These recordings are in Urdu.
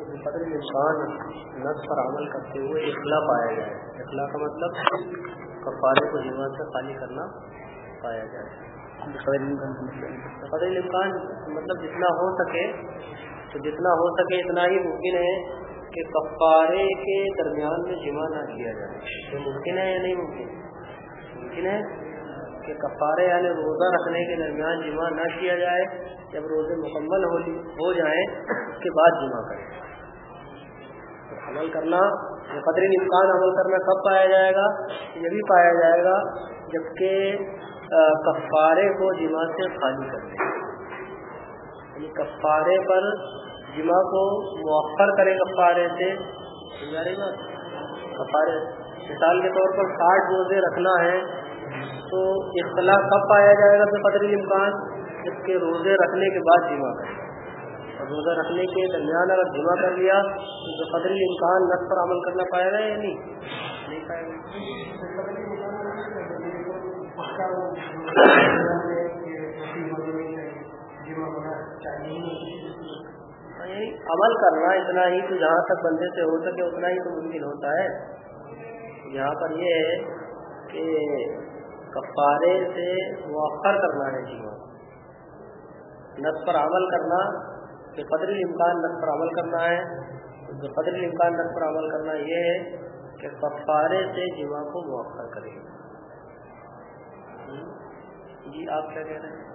قدر انسان نس پر عمل کرتے ہوئے اخلاق پایا جائے۔ اخلاق کا مطلب کفارے کو جمع سے خالی کرنا پایا جائے۔ قدر امکان مطلب جتنا ہو سکے تو جتنا ہو سکے اتنا ہی ممکن ہے کہ کفارے کے درمیان میں جمع نہ کیا جائے۔ یہ ممکن ہے یا نہیں ممکن؟ ممکن ہے کہ کفارے یعنی روزہ رکھنے کے درمیان جمع نہ کیا جائے۔ جب روزے مکمل ہو جائیں اس کے بعد جمع کریں۔ عمل کرنا یعنی قدر امکان عمل کرنا کب پایا جائے گا یہ بھی پایا جائے گا جبکہ کفارے کو جمع سے خالی کر دیں یعنی کفارے پر جمع کو مؤخر کرے کفارے سے۔ کفارے، مثال کے طور پر ساٹھ روزے رکھنا ہے، تو اختلاف کب پایا جائے گا قدر امکان جب کے روزے رکھنے کے بعد جمع کریں روزہ رکھنے کے درمیان اگر جمع کر لیا تو قدر امکان نس پر عمل کرنا پائے گا یا نہیں؟ نہیں پائے گا۔ یعنی عمل کرنا اتنا ہی تو جہاں تک بندے سے ہو سکے اتنا ہی تو ممکن ہوتا ہے۔ یہاں پر یہ ہے کہ کفارے سے مؤخر کرنا ہے جیوا نس پر عمل کرنا کہ قدر امکان نس پر عمل کرنا ہے۔ جو قدر امکان نس پر عمل کرنا یہ ہے کہ کفارے سے جیوا کو مؤخر کرے جی آپ کیا کہہ رہے ہیں؟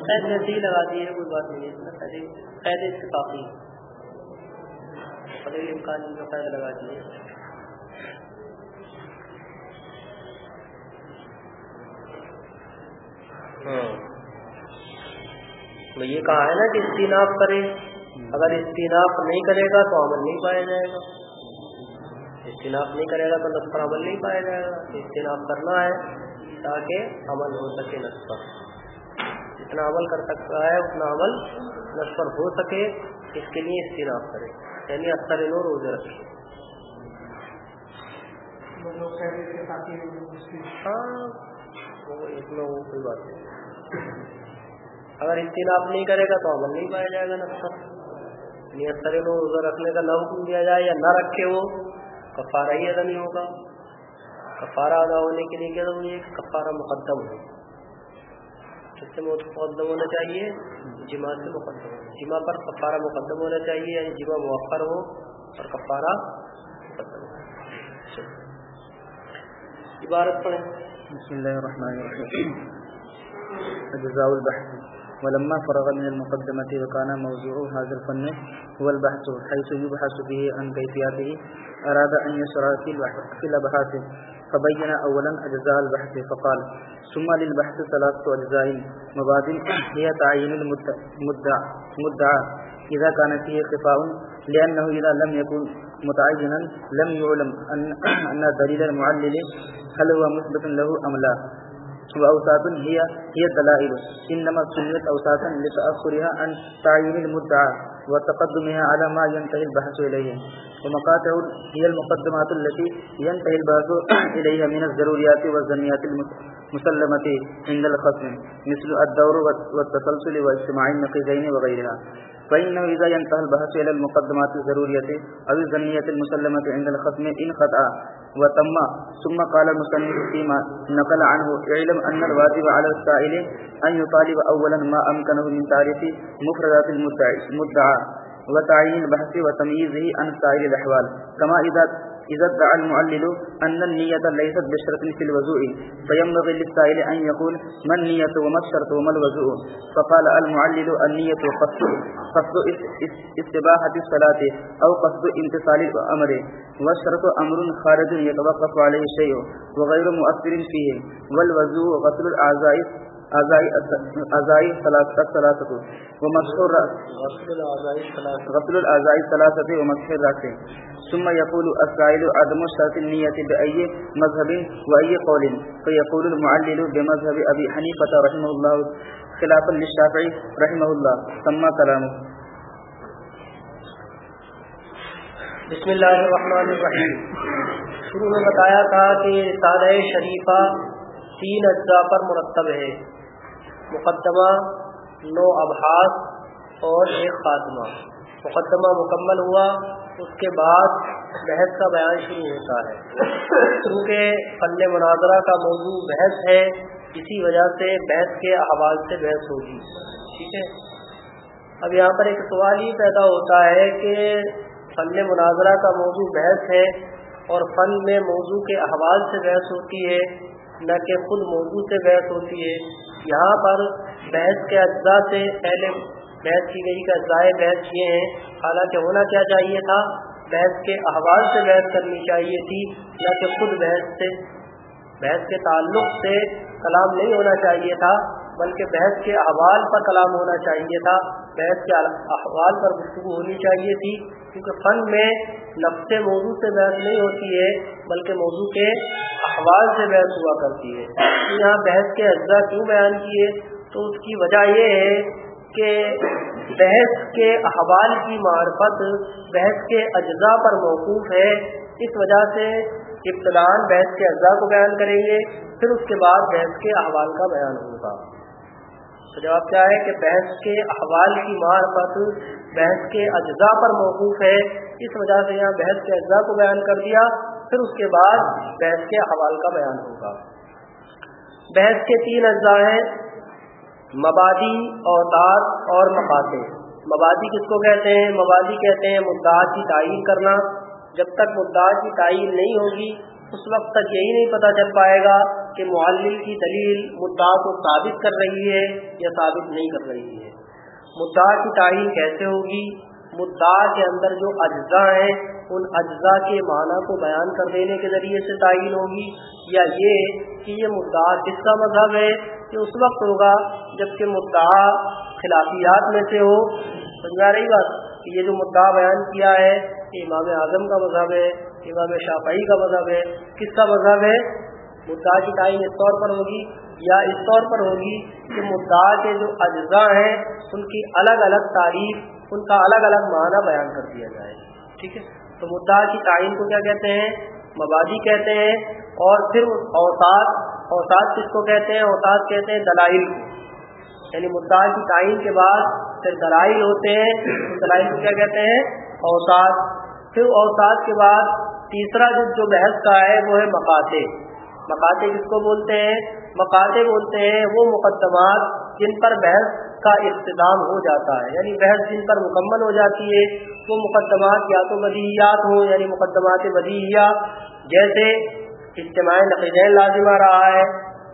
قید ویسے ہی لگا دیے کوئی بات نہیں قید اس سے کافی قدر امکان کا قید لگا دیے ہاں۔ یہ کہا ہے نا کہ استیناف کرے۔ اگر استیناف نہیں کرے گا تو عمل نہیں پایا جائے گا۔ استیناف نہیں کرے گا تو نس پر عمل نہیں پایا جائے گا۔ استیناف کرنا ہے تاکہ عمل ہو سکے نس پر۔ جتنا عمل کر سکتا ہے اتنا عمل نس پر ہو سکے۔ اس کے لیے استیناف کرے۔ یعنی اکثر نو روزے رکھے۔ ہاں۔ ایک میں وہ کوئی بات نہیں۔ اگر استیناف نہیں کرے گا تو عمل نہیں پایا جائے گا نس پر یعنی اکثر روزہ رکھنے کا نہ حکم دیا جائے یا نہ رکھے وہ، کفارہ ہی ادا نہیں ہوگا۔ کفارہ ادا ہونے کے لیے کیا ضروری ہے؟ کفارہ مقدم ہو کس سے مقدم ہونا چاہیے؟ جمع سے مقدم۔ ہو جمع پر کفارہ مقدم ہونا چاہیے یعنی جمع مؤخر ہو اور کفارہ مقدم۔ ہو عبارت پڑھیں۔ بسم الله الرحمن الرحيم. أجزاء البحث. ولما فرغ من المقدمة وكان موضوع هذا الفن هو البحث حيث يبحث به عن كيفياته. أراد أن يشرع في الأبحاث. فبين أولا أجزاء البحث فقال ثم للبحث ثلاثة أجزاء مباد هي تعيين المدعى. إذا كان فيه خفاء لأنه إذا لم يكن متعينا لم يعلم أن, أن دليل المعلل هل هو مثبت له أم لا؟ وأوساط هي هي الدلائل إنما سميت أوساطا لتأخرها عن تعيين المدعى وتقدمها على ما ينتهي البحث إليه. ومقاطع هي المقدمات التي ينتهي البحث إليها من الضروريات والزنيات المسلمة عند الخصم، مثل الدور والتسلسل واجتماع النقيزين وغيرها. فإنه إذا ينتهى البحث إلى المقدمات الضرورية أو الزنية المسلمة عند الختم إن خطأ وتم. ثم قال المصنف فيما نقل عنه، اعلم أن الواجب على السائل أن يطالب أولا ما أمكنه من تعريف مفردات المدعى وتعيين البحث وتمييزه عن سائر الأحوال. كما إذا إذا ادعى المعلل أن النية ليست بشرط في الوضوء، فينبغي للسائل أن يقول ما النية وما الشرط وما الوضوء؟ فقال المعلل النية قصد قصد استباحة الصلاة أو قصد امتصال الأمر، والشرط أمر خارج يتوقف عليه الشيء وغير مؤثر فيه، والوضوء غسل الأعضاء أعضاء الثلاثة ومسح الرأس غسل الأعضاء الثلاثة ومسح الرأس ثم يقول السائل عدم شرط النية بأي مذهب وأي قول۔ فيقول المعلل بمذهب أبي حنيفة رحمه الله خلافا للشافعي رحمه الله ثم كلامه بسم اللہ الرحمن الرحیم۔ شروع میں بتایا تھا کہ سادہ شریفہ تین اجزاء پر مرتب ہے۔ مقدمہ، نو ابحاث اور ایک خاتمہ۔ مقدمہ مکمل ہوا، اس کے بعد بحث کا بیان شروع ہوتا ہے۔ کیونکہ فن مناظرہ کا موضوع بحث ہے، اسی وجہ سے بحث کے احوال سے بحث ہوگی۔ ٹھیک ہے؟ اب یہاں پر ایک سوال ہی پیدا ہوتا ہے کہ فن مناظرہ کا موضوع بحث ہے اور فن میں موضوع کے احوال سے بحث ہوتی ہے۔ نہ کہ خود موضوع سے بحث ہوتی ہے۔ یہاں پر بحث کے اجزاء سے پہلے بحث کی گئی کا ضائع بحث یہ ہیں۔ حالانکہ ہونا کیا چاہیے تھا؟ بحث کے احوال سے بحث کرنی چاہیے تھی، نہ کہ خود بحث سے، بحث کے تعلق سے کلام نہیں ہونا چاہیے تھا۔ بلکہ بحث کے احوال پر کلام ہونا چاہیے تھا۔ بحث کے احوال پر گفتگو ہونی چاہیے تھی، کیونکہ فن میں نفس موضوع سے بحث نہیں ہوتی ہے، بلکہ موضوع کے احوال سے بحث ہوا کرتی ہے۔ یہاں بحث کے اجزاء کیوں بیان کیے؟ تو اس کی وجہ یہ ہے کہ بحث کے احوال کی معرفت بحث کے اجزاء پر موقوف ہے۔ اس وجہ سے ابتدان بحث کے اجزاء کو بیان کریں گے، پھر اس کے بعد بحث کے احوال کا بیان ہوگا۔ تو جواب کیا ہے کہ بحث کے احوال کی معرفت بحث کے اجزاء پر موقوف ہے۔ اس وجہ سے یہاں بحث کے اجزاء کو بیان کر دیا، پھر اس کے بعد بحث کے احوال کا بیان ہوگا۔ بحث کے تین اجزاء ہیں، مبادی، اوتاد اور مقاطع مبادی کس کو کہتے ہیں؟ مبادی کہتے ہیں مدعا کی تعین کرنا۔ جب تک مدعا کی تعین نہیں ہوگی اس وقت تک یہی نہیں پتہ چل پائے گا کہ معلل کی دلیل مدعا کو ثابت کر رہی ہے یا ثابت نہیں کر رہی ہے۔ مدعا کی تعین کیسے ہوگی؟ مدعا کے اندر جو اجزاء ہیں، ان اجزاء کے معنی کو بیان کر دینے کے ذریعے سے تعین ہوگی۔ یا یہ کہ یہ مدعا کس کا مذہب ہے؟ یہ اس وقت ہوگا جبکہ مدعا خلافیات میں سے ہو۔ سمجھا رہی بات؟ یہ جو مدعا بیان کیا ہے امام اعظم کا مذہب ہے امام شافعی کا مذہب ہے، کس کا مذہب ہے؟ مدعا کی تعین اس طور پر ہوگی یا اس طور پر ہوگی کہ مدعا کے جو اجزاء ہیں، ان کی الگ الگ تعریف، ان کا الگ الگ معنی بیان کر دیا جائے۔ ٹھیک ہے؟ تو مدعا کی تعین کو کیا کہتے ہیں؟ مبادی کہتے ہیں۔ اور پھر اوساد اوساد کس کو کہتے ہیں؟ اوساد کہتے ہیں دلائل کو۔ یعنی مدعا کی تعین کے بعد پھر دلائل ہوتے ہیں۔ دلائل کو کیا کہتے ہیں؟ اوساد پھر اوساد کے بعد تیسرا جو جو بحث کا ہے وہ ہے مقاطع۔ مقاطع کس کو بولتے ہیں؟ مقاطع بولتے ہیں وہ مقدمات جن پر بحث کا اختتام ہو جاتا ہے۔ یعنی بحث جن پر مکمل ہو جاتی ہے، وہ مقدمات یا تو بدیہیات ہوں یعنی مقدمات بدیہیہ۔ جیسے اجتماع نقیدین لازم آ رہا ہے،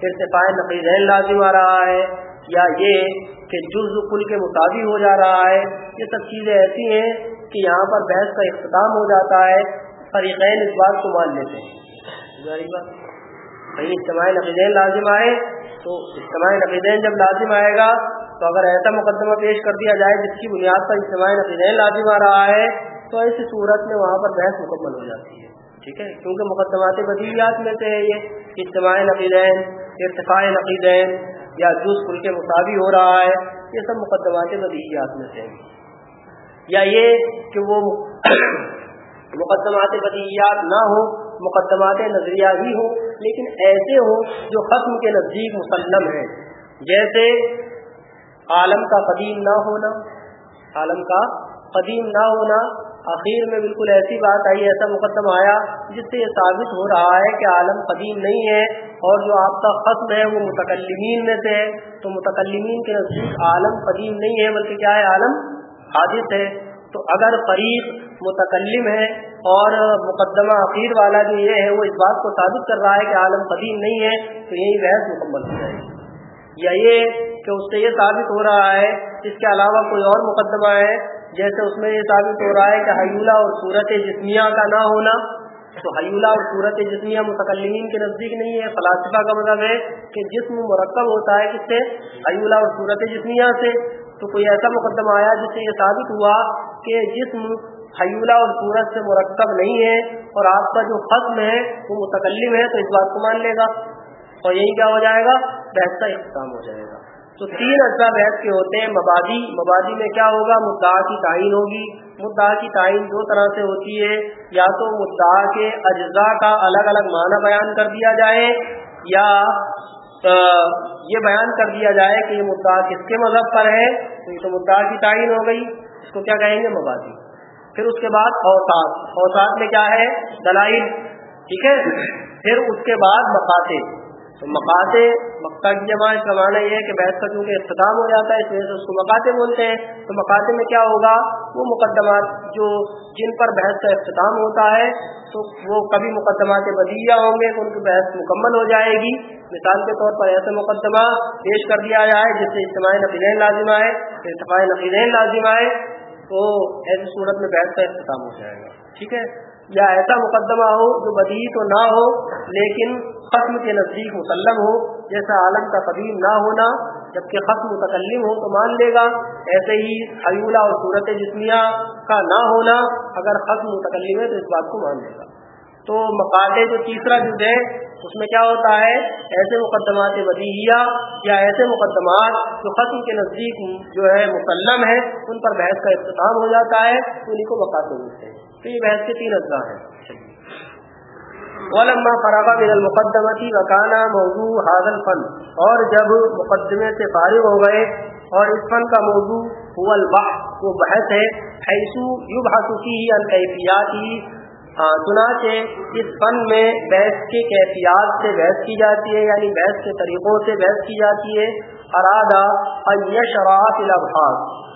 ارتفاع نقیدین لازم آ رہا ہے، یا یہ کہ جز کل کے مطابق ہو جا رہا ہے۔ یہ سب چیزیں ایسی ہیں کہ یہاں پر بحث کا اختتام ہو جاتا ہے۔ فریقین اس بات کو مان لیتے ہیں۔ کہیں اجتماع نقیدین لازم آئے تو اجتماع نقیدین جب لازم آئے گا تو اگر ایسا مقدمہ پیش کر دیا جائے جس کی بنیاد پر اجتماع نقیدین لازم آ رہا ہے، تو ایسی صورت میں وہاں پر بحث مکمل ہو جاتی ہے۔ ٹھیک ہے؟ کیونکہ مقدمات بدیلیات میں سے ہے یہ اجتماع نقیدین ارتفاع نقیدین یا جز کل کے مطابق ہو رہا ہے، یہ سب مقدمات بدیلیات میں سے ہیں۔ یا یہ کہ وہ مقدمات بدیلیات نہ ہوں، مقدمات نظریہ ہی ہوں، لیکن ایسے ہوں جو ختم کے نزدیک مسلم ہیں۔ جیسے عالم کا قدیم نہ ہونا، عالم کا قدیم نہ ہونا، آخر میں بالکل ایسی بات آئی، ایسا مقدم آیا جس سے یہ ثابت ہو رہا ہے کہ عالم قدیم نہیں ہے اور جو آپ کا ختم ہے وہ متکلمین میں سے ہے۔ تو متکلمین کے نزدیک عالم قدیم نہیں ہے، بلکہ کیا ہے؟ عالم حادث ہے۔ تو اگر فریق متکلم ہے اور مقدمہ عقیر والا جو یہ ہے، وہ اس بات کو ثابت کر رہا ہے کہ عالم قدیم نہیں ہے، تو یہی بحث مکمل ہو جائے گی۔ یا یہ کہ اس سے یہ ثابت ہو رہا ہے، اس کے علاوہ کوئی اور مقدمہ ہے، جیسے اس میں یہ ثابت ہو رہا ہے کہ حیولہ اور صورت جسمیہ کا نہ ہونا۔ تو حیولہ اور صورت جسمیہ متکلین کے نزدیک نہیں ہے۔ فلاسفہ کا مطلب ہے کہ جسم مرکب ہوتا ہے کس سے؟ حیولہ اور صورت جسمیہ سے۔ تو کوئی ایسا مقدمہ آیا جس سے یہ ثابت ہوا کہ جسم حیولہ اور صورت سے مرکب نہیں ہے اور آپ کا جو ختم ہے وہ متکلم ہے تو اس بات کو مان لے گا اور یہی کیا ہو جائے گا؟ بحث کا اختتام ہو جائے گا۔ تو تین اجزاء بحث کے ہوتے ہیں، مبادی۔ مبادی میں کیا ہوگا؟ مدعا کی تعین ہوگی۔ مدعا کی تعین دو طرح سے ہوتی ہے۔ یا تو مدعا کے اجزاء کا الگ الگ معنی بیان کر دیا جائے یا یہ بیان کر دیا جائے کہ یہ مدعا کس کے مذہب پر ہے۔ تو مدعا کی تعین ہو گئی۔ اس کو کیا کہیں گے؟ مبادی پھر اس کے بعد اوساد اوساد میں کیا ہے؟ دلائل. ٹھیک ہے؟ پھر اس کے بعد مقاصد. تو مقاصے مکہ کی جمع اس کا معنی یہ ہے کہ بحث کا چونکہ اختتام ہو جاتا ہے، اس وجہ سے اس کو مقاصد بولتے ہیں۔ تو مقاصد میں کیا ہوگا؟ وہ مقدمات جو جن پر بحث کا اختتام ہوتا ہے، تو وہ کبھی مقدمات بدیہ ہوں گے تو ان کی بحث مکمل ہو جائے گی۔ مثال کے طور پر ایسے مقدمہ پیش کر دیا جائے جس سے اجتماعی نقیدین لازم آئے اجتماعی نقیدین لازم آئے، تو ایسی صورت میں بحث کا اختتام ہو جائے گا۔ ٹھیک ہے؟ یا ایسا مقدمہ ہو جو بدی تو نہ ہو، لیکن قسم کے نزدیک مسلم ہو، جیسا عالم کا قدیم نہ ہونا، جبکہ قسم متکلم ہو تو مان لے گا۔ ایسے ہی حیولہ اور صورت جسمیہ کا نہ ہونا، اگر قسم متکلم ہے تو اس بات کو مان لے گا۔ تو مقاصد جو تیسرا جز ہے، اس میں کیا ہوتا ہے؟ ایسے مقدمات بدیہیہ یا ایسے مقدمات جو ختم کے نزدیک جو ہے مسلم ہے ان پر بحث کا اختتام ہو جاتا ہے انہیں کو مقاصد ملتے ہیں۔ تو یہ بحث کے تین اجزاء ہیں۔ علما فراغ من المقدمتی وکانا موضوع حاضل فن اور جب مقدمے سے فارغ ہو گئے، اور اس فن کا موضوع هو البحث، وہ بحث ہے حیثو یبحث فیہ الکیفیات ہی چنانچہ اس فن میں بحث کے کیفیات سے بحث کی جاتی ہے یعنی بحث کے طریقوں سے بحث کی جاتی ہے، ارادہ ان یشرات الابحاث۔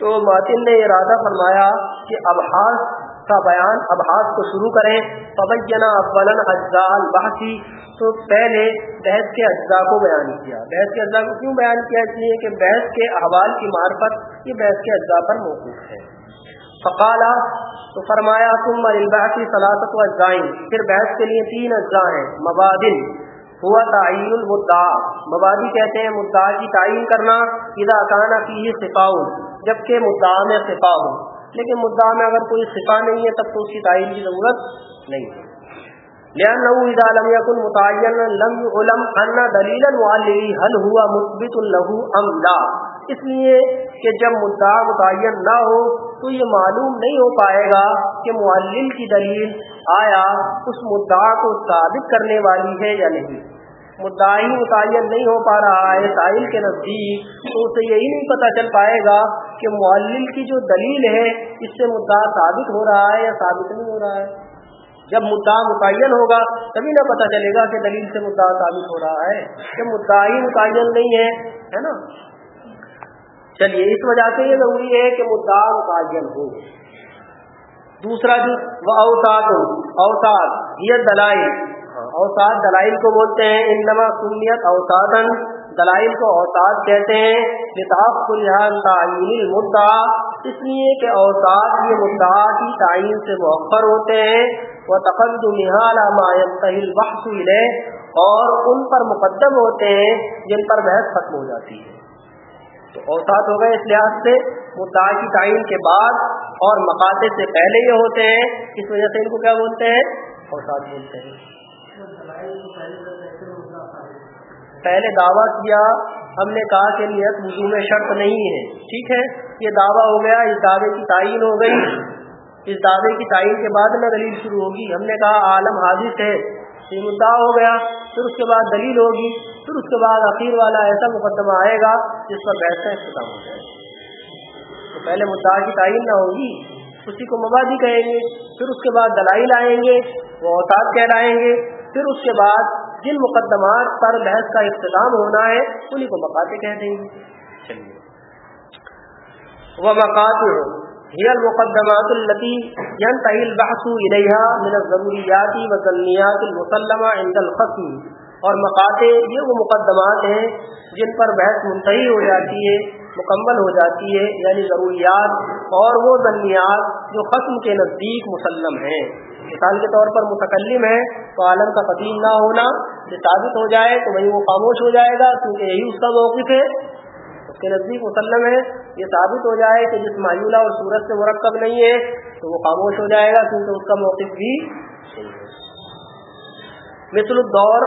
تو ماتن نے ارادہ فرمایا کہ ابحاث کا بیان، ابحاث کو شروع کریں۔ تبینہ ابلن اجزاء البحثی تو پہلے بحث کے اجزاء کو بیان کیا۔ بحث کے اجزاء کو کیوں بیان کیا؟ اس لیے کہ بحث کے احوال کی معرفت یہ بحث کے اجزاء پر موقف ہے۔ فقالا، تو فرمایا تم البحثی سلاست و اجزائن پھر بحث کے لیے تین اجزاء ہیں، مبادل ہوا تعین المدعا۔ مبادی کہتے ہیں، مدعا کی تعین کرنا، اذا کانا فی صفاؤ جبکہ مدعا میں صفا ہو۔ لیکن مدعا میں اگر کوئی صفا نہیں ہے، تب تو اس کی تعین کی ضرورت نہیں ہے۔ لأنه إذا لم يكن متعينا لم يعلم أن دليل المعلل هل هو مثبت له أم لا۔ اس لیے کہ جب مدعا متعین نہ ہو تو یہ معلوم نہیں ہو پائے گا کہ معلل کی دلیل آیا اس مدعا کو ثابت کرنے والی ہے یا نہیں۔ مدعی متعین نہیں ہو پا رہا ہے ساحل کے نزدیک، تو اسے یہی نہیں پتہ چل پائے گا کہ معلل کی جو دلیل ہے، اس سے مدعا ثابت ہو رہا ہے یا ثابت نہیں ہو رہا ہے۔ جب مدعا متعین ہوگا، تبھی نہ پتہ چلے گا کہ دلیل سے مدعا ثابت ہو رہا ہے۔ کہ مدعی متعین نہیں ہے ہے نا؟ چلیے، اس وجہ سے یہ ضروری ہے کہ مدعا متعین ہو۔ دوسرا جو وہ اوساد ہو اوساد یہ دلائل۔ اوساد دلائل کو بولتے ہیں، انما سنیت اوسادن دلائل کو اوساد کہتے ہیں کتاب کو تعین مدعا اس لیے کہ اوساد یہ مدعا کی تعین سے مؤخر ہوتے ہیں۔ وہ تقدم تحل بخش اور ان پر مقدم ہوتے ہیں، جن پر بحث ختم ہو جاتی ہے۔ تو اوساد ہو گئے اس لحاظ سے مدعا کی تعین کے بعد اور مقاصد سے پہلے یہ ہوتے ہیں اس وجہ سے ان کو کیا بولتے ہیں؟ اوساد بولتے ہیں۔ پہلے دعویٰ کیا، ہم نے کہا کہ نیت وضو میں شرط نہیں ہے۔ ٹھیک ہے، یہ دعویٰ ہو گیا، اس دعوے کی تعین ہو گئی۔ اس دعوے کی تعین کے بعد میں دلیل شروع ہوگی۔ ہم نے کہا عالم حادث ہے۔ یہ مدعا ہو گیا، پھر اس کے بعد دلیل ہوگی، پھر اس کے بعد اخیر والا ایسا مقدمہ آئے گا جس پر بحث کا اختتام ہو جائے گا۔ تو پہلے مدعا کی تعین نہ ہوگی، اسی کو مبادی کہیں گے، پھر اس کے بعد دلائل آئیں گے، وہ اوساد کہلائیں گے، پھر اس کے بعد جن مقدمات پر بحث کا اختتام ہونا ہے انہیں کو مقاطع کہہ دیں گے۔ چلیے۔ وہ مقاطع هي المقدمات التي ينتهي البحث إليها من الضروريات والظنيات المسلمة عند الخصم. اور مقاطع یہ وہ مقدمات ہیں جن پر بحث منتحی ہو جاتی ہے، مکمل ہو جاتی ہے یعنی ضروریات اور وہ ضنیات جو ختم کے نزدیک مسلم ہیں۔ مثال کے طور پر متکلم ہے تو عالم کا قدیم نہ ہونا یہ ثابت ہو جائے تو وہی وہ خاموش ہو جائے گا، کیونکہ یہی اس کا موقف ہے۔ کے نزدیک مسلم ہے، یہ ثابت ہو جائے کہ جس معیولہ اور صورت سے مرکب نہیں ہے، تو وہ خاموش ہو جائے گا کیونکہ اس کا موقف بھی مثل الدور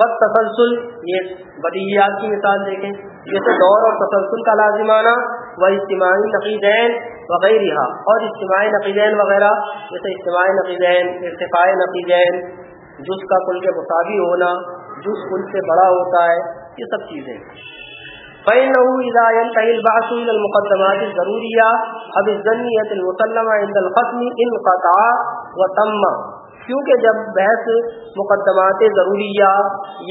وقت تسلسل، یہ بدیہیات کی مثال دیکھیں۔ جیسے دور اور تسلسل کا لازمانہ و اجتماعی نقیدین وغیرہ اور اجتماعی نقیدین وغیرہ جیسے اجتماعی نقیدین ارتفاع نقیدین، جس کا کل کے مساوی ہونا، جس ان سے بڑا ہوتا ہے، یہ سب چیزیں۔ فإنه إذا ينتهي البعث إلى المقدمات الضرورية اب الزنية المسلمة عند الختم انقطع وتم کیونکہ جب بحث مقدمات ضروریہ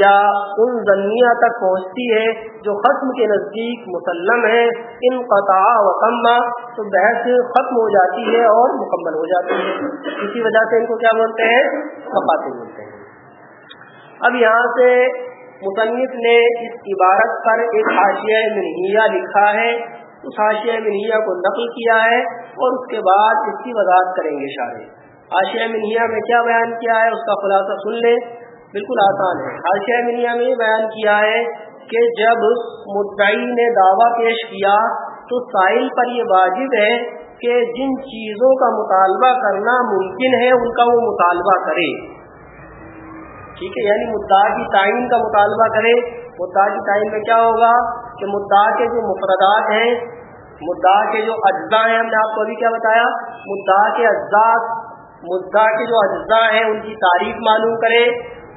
یا ان ضنیہ تک پہنچتی ہے جو ختم کے نزدیک مسلم ہے، ان قطع و کما تو بحث ختم ہو جاتی ہے اور مکمل ہو جاتی ہے۔ اسی وجہ سے ان کو کیا بولتے ہیں؟ مفاتے بولتے ہیں۔ اب یہاں سے مصنف نے اس عبارت پر ایک حاشیہ منہیا لکھا ہے، اس حاشیہ منہیا کو نقل کیا ہے اور اس کے بعد اس کی وضاحت کریں گے شاعر حاشیہ منیا میں کیا بیان کیا ہے، اس کا خلاصہ سن لیں۔ بالکل آسان ہے۔ حاشیہ منیا میں بیان کیا ہے کہ جب مدعی نے دعویٰ پیش کیا تو سائل پر یہ واجب ہے کہ جن چیزوں کا مطالبہ کرنا ممکن ہے، ان کا وہ مطالبہ کرے۔ ٹھیک ہے یعنی مدعا کی تعین کا مطالبہ کرے۔ مدعا کی تعین میں کیا ہوگا کہ مدعا کے جو مفردات ہیں، مدعا کے جو اجزاء ہیں، ہم نے آپ کو ابھی کیا بتایا؟ مدعا کے اجزاء، مدعا کے جو اجزاء ہیں، ان کی تعریف معلوم کرے،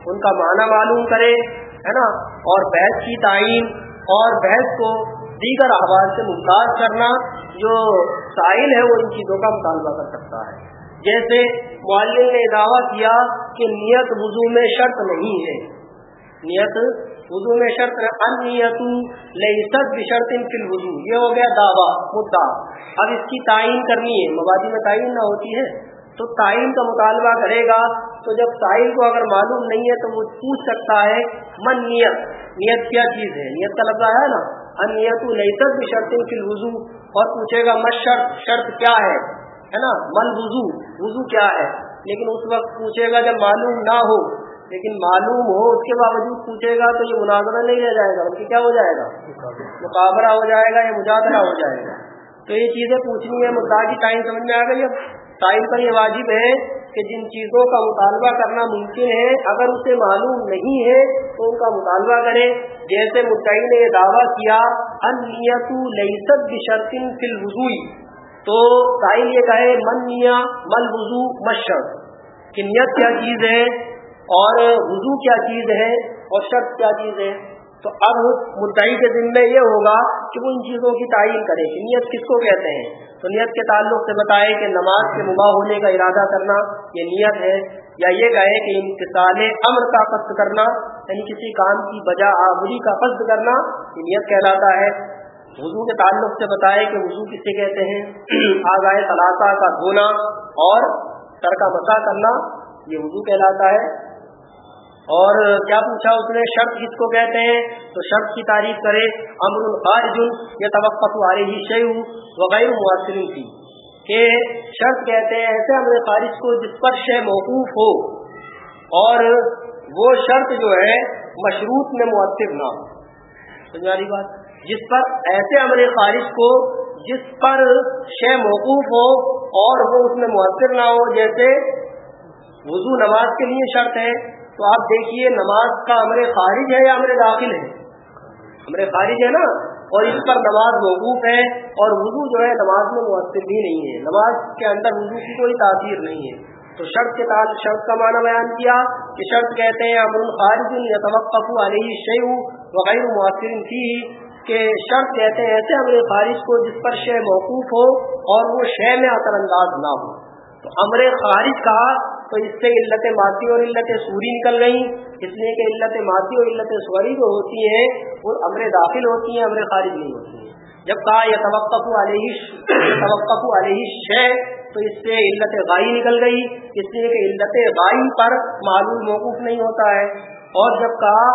ان کا معنی معلوم کرے، ہے نا؟ اور بحث کی تعین اور بحث کو دیگر احوال سے ممتاز کرنا، جو سائل ہے، وہ ان چیزوں کا مطالبہ کر سکتا ہے۔ جیسے معلم نے دعویٰ کیا کہ نیت وضو میں شرط نہیں ہے۔ نیت وضو میں شرط ان نیت بشرط فی الوضو۔ یہ ہو گیا دعویٰ، مدعا۔ اب اس کی تعین کرنی ہے۔ مبادی میں تعین نہ ہوتی ہے۔ تو تعین کا مطالبہ کرے گا۔ تو جب تعین کو اگر معلوم نہیں ہے تو وہ پوچھ سکتا ہے، من نیت؟ نیت کیا چیز ہے؟ نیت کا لفظ ہے نا؟ ان نیت نیتر بھی فی الوضو۔ اور پوچھے گا مت شرط؟ شرط کیا ہے؟ ہے نا، من وضو وضو کیا ہے؟ لیکن اس وقت پوچھے گا جب معلوم نہ ہو، لیکن معلوم ہو اس کے باوجود پوچھے گا تو یہ مناظرہ نہیں رہ جائے گا، بلکہ کیا ہو جائے گا؟ مقابلہ ہو جائے گا یا مجادلہ ہو جائے گا۔ تو یہ چیزیں پوچھنی ہے مدعا کی ٹائم سمجھ میں آ گئی اب۔ سائل پر یہ واجب ہے کہ جن چیزوں کا مطالبہ کرنا ممکن ہے، اگر اسے معلوم نہیں ہے تو ان کا مطالبہ کرے جیسے مدعی نے یہ دعویٰ کیا، ان نیت لئیسط بشرطن فی الوضوئی تو سائل یہ کہے، من نیا مل وضو مشرط کہ نیت کیا چیز ہے اور وضو کیا چیز ہے اور شرط کیا چیز ہے۔ تو اب مدعی کے ذمے یہ ہوگا کہ وہ ان چیزوں کی تعین کرے کہ نیت کس کو کہتے ہیں۔ تو نیت کے تعلق سے بتائے کہ نماز کے مباح ہونے کا ارادہ کرنا یہ نیت ہے یا یہ کہے کہ امتصال امر کا قصد کرنا یعنی کسی کام کی بجا آبری کا قصد کرنا یہ نیت کہلاتا ہے۔ وضو کے تعلق سے بتائے کہ وضو کسے کہتے ہیں؟ آگائے ثلاثہ کا دھونا اور سر کا مسا کرنا، یہ وضو کہلاتا ہے۔ اور کیا پوچھا اس نے؟ شرط کس کو کہتے ہیں؟ تو شرط کی تعریف کرے، امر الخارج یہ توقع آ رہی شعی وغیرہ مؤثر تھی کہ شرط کہتے ہیں ایسے امر خارج کو جس پر شے موقوف ہو۔ اور وہ شرط جو ہے، مشروط میں مؤثر نہ ہو۔ سمجھا بات۔ جس پر ایسے امر خارج کو، جس پر شے موقوف ہو اور وہ اس میں مؤثر نہ ہو، جیسے وضو نماز کے لیے شرط ہے، تو آپ دیکھیے نماز کا امر خارج ہے یا امر داخل ہے؟ امر خارج ہے نا؟ اور اس پر نماز موقوف ہے اور وضو جو ہے نماز میں مؤثر بھی نہیں ہے۔ نماز کے اندر وضو کی کوئی تاثیر نہیں ہے۔ تو شرط کے تعلق شرط کا معنی بیان کیا کہ شرط کہتے ہیں امر خارج یا توقف علیہ شیو وغیرہ مؤثر تھی کہ شرط کہتے ہیں ایسے امر خارج کو جس پر شے موقوف ہو اور وہ شے میں اثر انداز نہ ہو۔ تو امر خارج کہا تو اس سے علت ماتی اور علت سوری نکل گئی اس لیے کہ علت ماتی اور علت سوری جو ہوتی ہیں، وہ امر داخل ہوتی ہیں، امر خارج نہیں ہوتی ہیں۔ جب کہا یہ توقف علیہ توقف علیہ شے، تو اس سے علت غائی نکل گئی۔ اس لیے کہ علت غائی پر معلوم موقف نہیں ہوتا ہے۔ اور جب کہا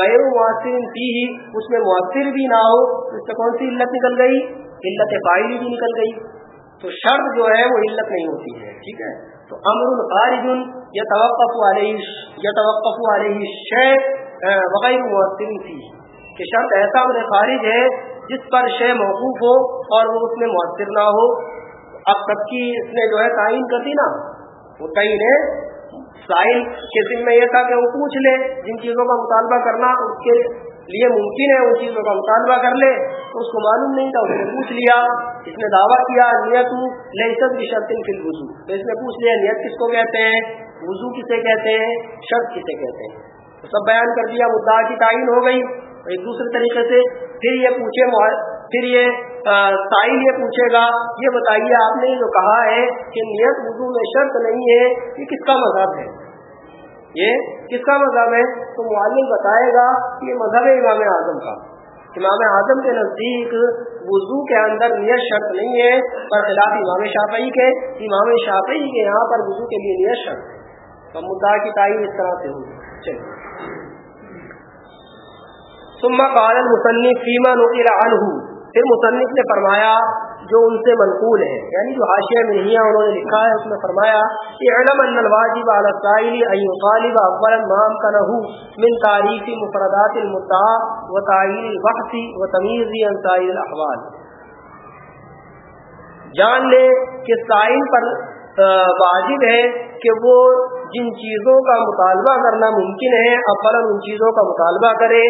غیر مؤثر تھی ہی اس میں مؤثر بھی نہ ہو، تو اس سے کون سی علت نکل گئی؟ علت فائلی بھی نکل گئی۔ تو شرط جو ہے وہ علت نہیں ہوتی ہے، ٹھیک ہے؟ تو امر الخارج یا توقف علیہ یا توقف علیہ شے وغیرہ مؤثر تھی کہ شرط ایسا امر خارج ہے، جس پر شے موقوف ہو اور وہ اس میں مؤثر نہ ہو۔ اب سب کی اس نے جو ہے تعین کر دی نا، وہ تعین ہے۔ سائل کے دن میں یہ تھا کہ وہ پوچھ لے جن چیزوں کا مطالبہ کرنا اس کے لیے ممکن ہے، ان چیزوں کا مطالبہ کر لے۔ اس کو معلوم نہیں تھا اس نے پوچھ لیا، اس نے دعویٰ کیا، نیت لہست کی شرط فل وضو تو اس نے پوچھ لیا، نیت کس کو کہتے ہیں؟ وضو کسے کہتے ہیں؟ شرط کسے کہتے ہیں؟ سب بیان کر دیا، مدعا کی تعین ہو گئی۔ ایک دوسرے طریقے سے پھر یہ پوچھے پھر یہ سائل یہ پوچھے گا، یہ بتائیے آپ نے جو کہا ہے کہ نیت وضو میں شرط نہیں ہے، یہ کس کا مذہب ہے؟ یہ کس کا مذہب ہے؟ تو معلم بتائے گا کہ یہ مذہب ہے امام اعظم کا۔ امام اعظم کے نزدیک وضو کے اندر نیت شرط نہیں ہے، پر خلاف امام شافعی کے، امام شافعی کے یہاں پر وضو کے لیے نیت شرط ہے۔ تو مدعا کی تعین اس طرح سے ہوگی۔ چلیے۔ ثم قال المصنف فيما نقل عنه. پھر مصنف نے فرمایا جو ان سے منقول ہے یعنی جو حاشیہ میں نہیں انہوں نے لکھا ہے، اس میں فرمایا کہ علم ان الواجب على السائل ان يطالب اولا ما امكنه من تعریف مفردات المدعا وتعیین البحث وتمیز عن سائر الاحوال جان لے کہ سائل پر واجب ہے کہ وہ جن چیزوں کا مطالبہ کرنا ممکن ہے اولا ان چیزوں کا مطالبہ کرے۔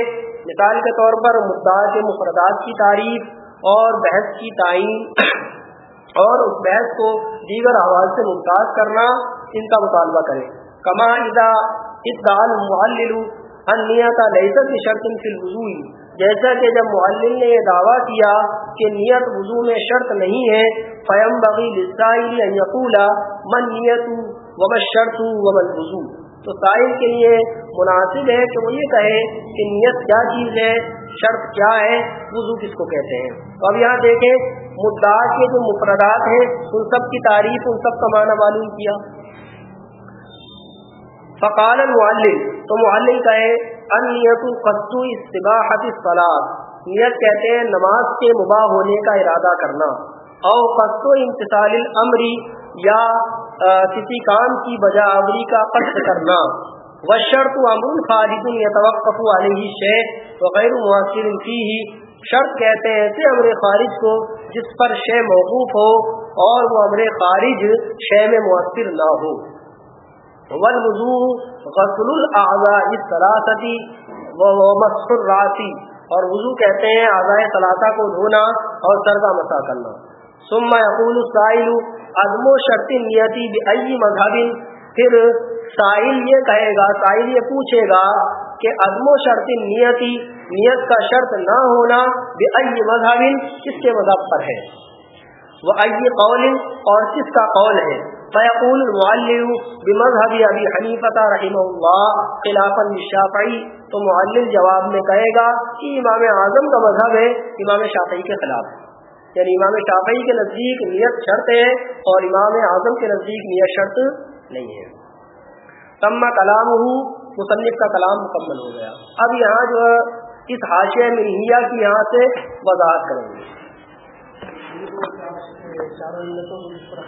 مثال کے طور پر مدعا کے مفردات کی تعریف اور بحث کی تعین اور اس بحث کو دیگر آواز سے ممتاز کرنا ان کا مطالبہ کرے کما ادا اطال معلل نیت لہسط کی شرط فی الوضو جیسا کہ جب معلل نے یہ دعویٰ کیا کہ نیت وضو میں شرط نہیں ہے فیم بغی لسائل یقولا من نیت ومن شرط ومن وضو تو سائل کے لیے مناسب ہے کہ وہ یہ کہے کہ نیت کیا چیز ہے، شرط کیا ہے، وضو کس کو کہتے ہیں۔ تو اب یہاں دیکھیں، مدعا کے جو مفردات ہیں، ان سب کی تعریف، ان سب کا معنی معلوم کیا۔ فقال المعلم، تو معلم کہے، ان نیت القصو استباحت الصلاۃ نیت کہتے ہیں، نماز کے مباح ہونے کا ارادہ کرنا۔ او قصو امتصال الامری یا کسی کام کی بجا آوری کا قصد کرنا۔ وشرط امر خارج یتوقف علیہ شیخ وغیر مؤثر فیہ شرط کہتے ہیں ایسے امر خارج کو جس پر شے موقوف ہو اور وہ امر خارج شے میں مؤثر نہ ہو۔ والوضوء غسل الاعضاء الثلاثه ومسح الراس اور وضو کہتے ہیں اعضاء ثلاثه کو دھونا اور سر کا مسح کرنا۔ ثم يقول السائل عدم شرط نیتی بأي مذهب پھر سائل یہ کہے گا، سائل یہ پوچھے گا کہ عدم و شرط نیتی، نیت کا شرط نہ ہونا بأي مذهب کس کے مذہب پر ہے؟ وہ ائی قول، اور کس کا قول ہے؟ فیقول المعلم بمذهب ابی حنیفہ رحمہ اللہ خلافا للشافعی۔ تو معلم جواب میں کہے گا کہ امام اعظم کا مذہب ہے، امام شافعی کے خلاف۔ ہے یعنی امام شافعی کے نزدیک نیت شرط ہے اور امام اعظم کے نزدیک نیت شرط نہیں ہے۔ تما کلام ہوں مصنف کا کلام مکمل ہو گیا۔ اب یہاں جو اس حاشیہ ملیا کی یہاں سے وضاحت کریں گے۔